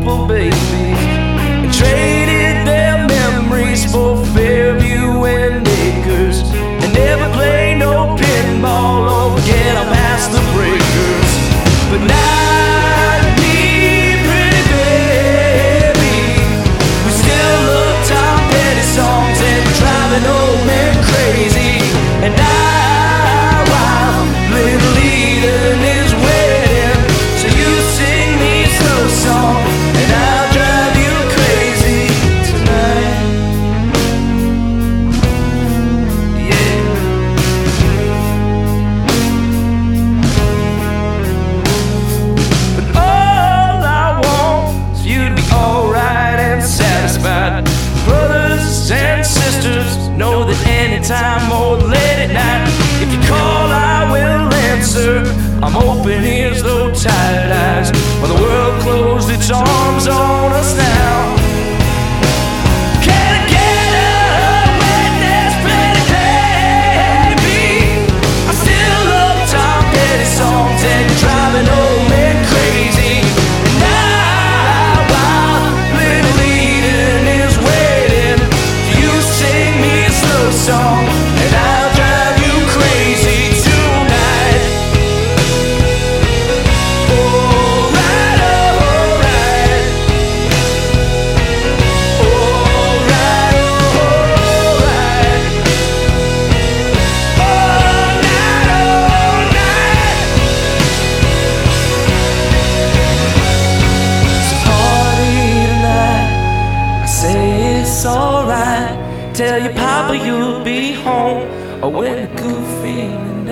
couple babies and trade. than any time or late at night. If you call, I will answer. I'm open ears though. show. tell your papa you'll be home. Or when a goofy and